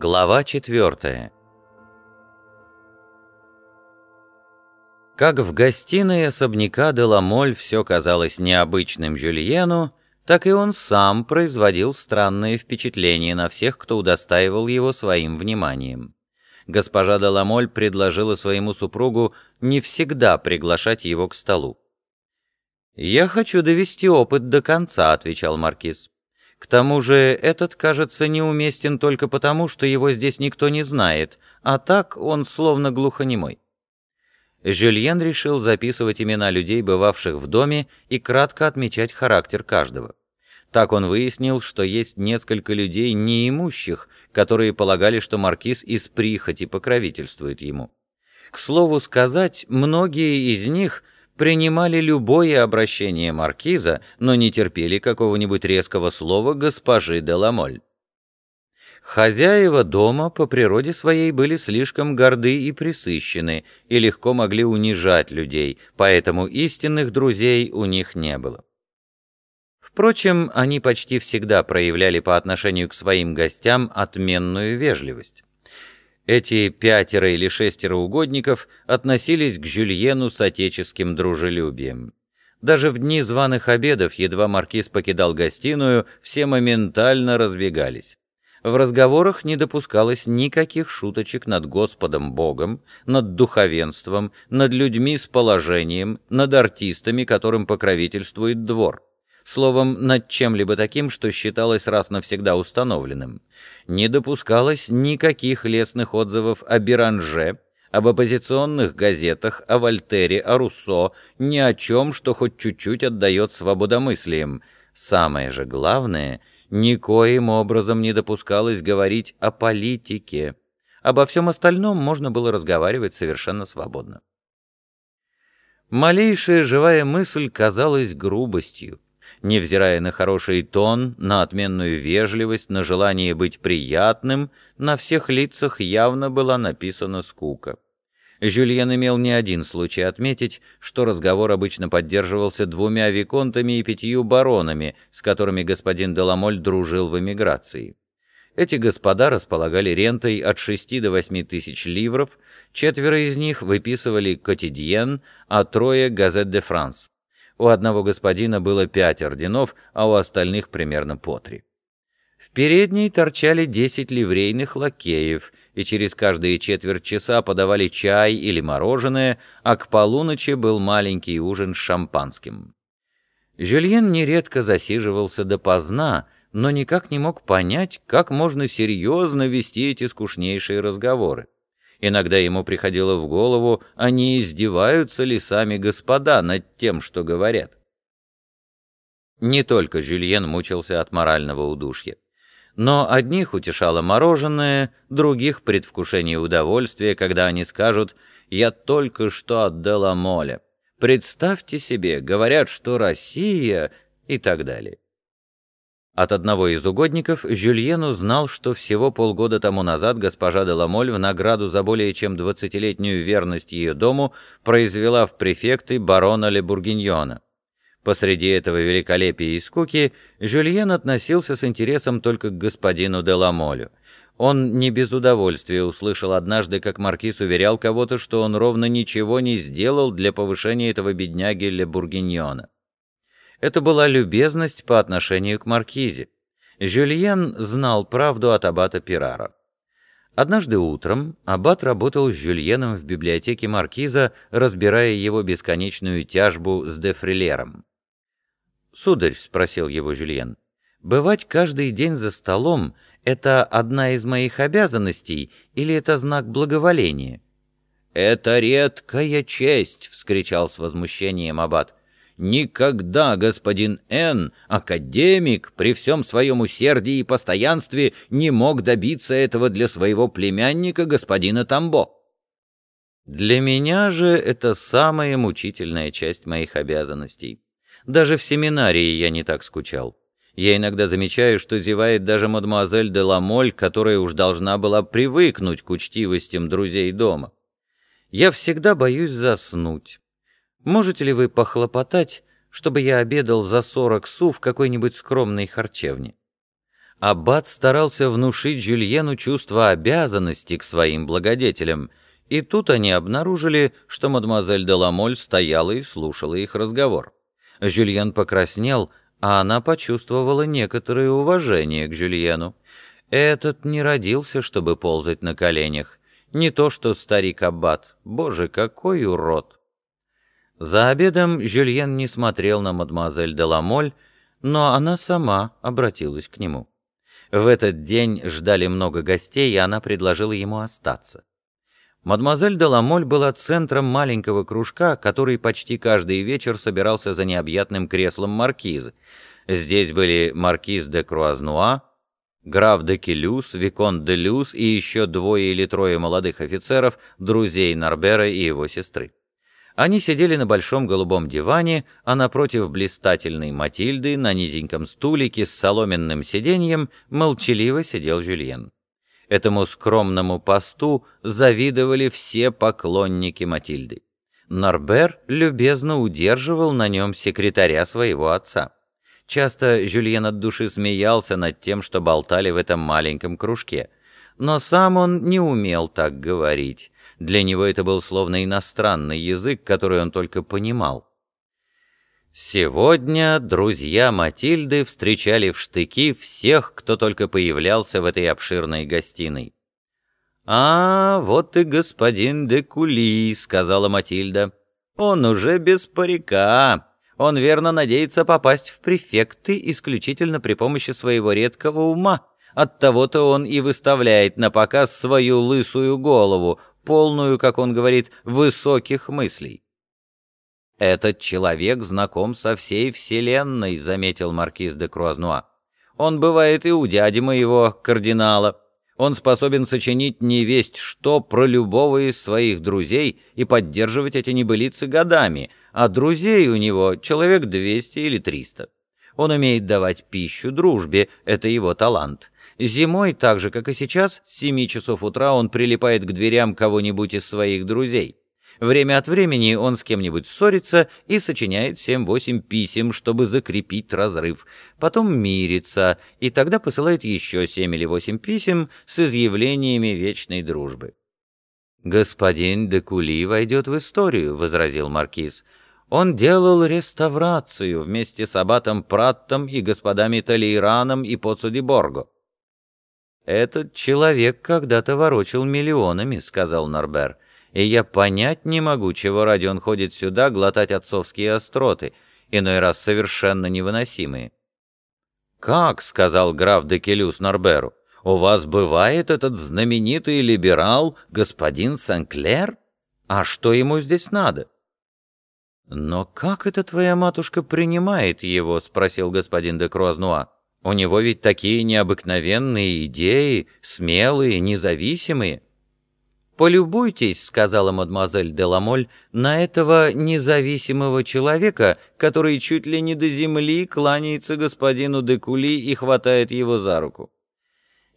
Глава четвертая Как в гостиной особняка Деламоль все казалось необычным Жюльену, так и он сам производил странные впечатления на всех, кто удостаивал его своим вниманием. Госпожа Деламоль предложила своему супругу не всегда приглашать его к столу. «Я хочу довести опыт до конца», — отвечал маркиз. К тому же этот, кажется, неуместен только потому, что его здесь никто не знает, а так он словно глухонемой. Жюльен решил записывать имена людей, бывавших в доме, и кратко отмечать характер каждого. Так он выяснил, что есть несколько людей неимущих, которые полагали, что маркиз из прихоти покровительствует ему. К слову сказать, многие из них принимали любое обращение маркиза, но не терпели какого-нибудь резкого слова госпожи де Ламоль. Хозяева дома по природе своей были слишком горды и присыщены, и легко могли унижать людей, поэтому истинных друзей у них не было. Впрочем, они почти всегда проявляли по отношению к своим гостям отменную вежливость. Эти пятеро или шестеро угодников относились к Жюльену с отеческим дружелюбием. Даже в дни званых обедов, едва маркиз покидал гостиную, все моментально разбегались. В разговорах не допускалось никаких шуточек над Господом Богом, над духовенством, над людьми с положением, над артистами, которым покровительствует двор словом, над чем-либо таким, что считалось раз навсегда установленным. Не допускалось никаких лестных отзывов о Биранже, об оппозиционных газетах, о Вольтере, о Руссо, ни о чем, что хоть чуть-чуть отдает свободомыслием. Самое же главное, никоим образом не допускалось говорить о политике. Обо всем остальном можно было разговаривать совершенно свободно. Малейшая живая мысль казалась грубостью невзирая на хороший тон, на отменную вежливость, на желание быть приятным, на всех лицах явно была написана скука. Жюльен имел не один случай отметить, что разговор обычно поддерживался двумя виконтами и пятью баронами, с которыми господин Деламоль дружил в эмиграции. Эти господа располагали рентой от 6 до 8 тысяч ливров, четверо из них выписывали «Котидьен», а трое «Газет де Франс». У одного господина было пять орденов, а у остальных примерно по три. В передней торчали десять ливрейных лакеев, и через каждые четверть часа подавали чай или мороженое, а к полуночи был маленький ужин с шампанским. Жюльен нередко засиживался допоздна, но никак не мог понять, как можно серьезно вести эти скучнейшие разговоры. Иногда ему приходило в голову, а не издеваются ли сами господа над тем, что говорят. Не только Жюльен мучился от морального удушья. Но одних утешало мороженое, других предвкушение удовольствия, когда они скажут «Я только что отдала моле». Представьте себе, говорят, что Россия и так далее. От одного из угодников Жюльен узнал, что всего полгода тому назад госпожа де Ламоль в награду за более чем двадцатилетнюю верность ее дому произвела в префекты барона Ле Бургиньона. Посреди этого великолепия и скуки Жюльен относился с интересом только к господину де Ламолю. Он не без удовольствия услышал однажды, как маркиз уверял кого-то, что он ровно ничего не сделал для повышения этого бедняги Ле Бургиньона. Это была любезность по отношению к маркизе. Жюльен знал правду от аббата Пирара. Однажды утром аббат работал с Жюльеном в библиотеке маркиза, разбирая его бесконечную тяжбу с де Фрилером. «Сударь», — спросил его Жюльен, — «бывать каждый день за столом — это одна из моих обязанностей или это знак благоволения?» «Это редкая честь!» — вскричал с возмущением аббат. Никогда господин Н, академик, при всем своем усердии и постоянстве не мог добиться этого для своего племянника господина Тамбо. Для меня же это самая мучительная часть моих обязанностей. Даже в семинарии я не так скучал. Я иногда замечаю, что зевает даже мадемуазель де Ламоль, которая уж должна была привыкнуть к учтивостям друзей дома. Я всегда боюсь заснуть. Можете ли вы похлопотать, чтобы я обедал за сорок су в какой-нибудь скромной харчевне? Аббат старался внушить Жюльену чувство обязанности к своим благодетелям, и тут они обнаружили, что мадемуазель де Ламоль стояла и слушала их разговор. Жюльен покраснел, а она почувствовала некоторое уважение к Жюльену. Этот не родился, чтобы ползать на коленях. Не то что старик Аббат. Боже, какой урод! За обедом Жюльен не смотрел на мадемуазель де Ламоль, но она сама обратилась к нему. В этот день ждали много гостей, и она предложила ему остаться. Мадемуазель де Ламоль была центром маленького кружка, который почти каждый вечер собирался за необъятным креслом маркизы. Здесь были маркиз де Круазнуа, граф де Келюс, викон де Люс и еще двое или трое молодых офицеров, друзей Нарбера и его сестры. Они сидели на большом голубом диване, а напротив блистательной Матильды на низеньком стулике с соломенным сиденьем молчаливо сидел Жюльен. Этому скромному посту завидовали все поклонники Матильды. Норбер любезно удерживал на нем секретаря своего отца. Часто Жюльен от души смеялся над тем, что болтали в этом маленьком кружке. Но сам он не умел так говорить. Для него это был словно иностранный язык, который он только понимал. Сегодня друзья Матильды встречали в штыки всех, кто только появлялся в этой обширной гостиной. «А, вот и господин де Кули», — сказала Матильда. «Он уже без парика. Он верно надеется попасть в префекты исключительно при помощи своего редкого ума. Оттого-то он и выставляет на показ свою лысую голову, полную, как он говорит, высоких мыслей. «Этот человек знаком со всей вселенной», — заметил маркиз де Круазнуа. «Он бывает и у дяди моего, кардинала. Он способен сочинить невесть что про любого из своих друзей и поддерживать эти небылицы годами, а друзей у него человек двести или триста. Он умеет давать пищу дружбе, это его талант. Зимой, так же, как и сейчас, с семи часов утра он прилипает к дверям кого-нибудь из своих друзей. Время от времени он с кем-нибудь ссорится и сочиняет семь-восемь писем, чтобы закрепить разрыв. Потом мирится, и тогда посылает еще семь или восемь писем с изъявлениями вечной дружбы. «Господин де Кули войдет в историю», — возразил маркиз. «Он делал реставрацию вместе с аббатом Праттом и господами Толейраном и Поцудиборго. «Этот человек когда-то ворочил миллионами», — сказал Норбер. «И я понять не могу, чего ради он ходит сюда глотать отцовские остроты, иной раз совершенно невыносимые». «Как?» — сказал граф де Келюс Норберу. «У вас бывает этот знаменитый либерал, господин Сенклер? А что ему здесь надо?» «Но как это твоя матушка принимает его?» — спросил господин де Круазнуа. У него ведь такие необыкновенные идеи, смелые, независимые. «Полюбуйтесь», — сказала мадемуазель де Ламоль, «на этого независимого человека, который чуть ли не до земли кланяется господину де Кули и хватает его за руку.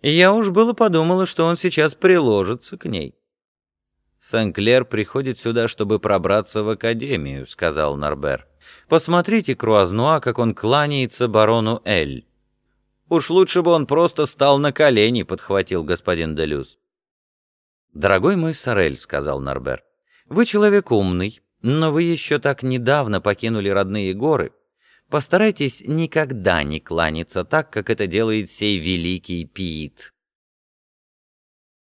Я уж было подумала, что он сейчас приложится к ней». «Сен-Клер приходит сюда, чтобы пробраться в академию», — сказал Нарбер. «Посмотрите, Круазнуа, как он кланяется барону Эль». Уж лучше бы он просто стал на колени, подхватил господин Делюс. Дорогой мой Сорель, сказал Нарбер, вы человек умный, но вы еще так недавно покинули родные горы. Постарайтесь никогда не кланяться так, как это делает сей великий Пиит.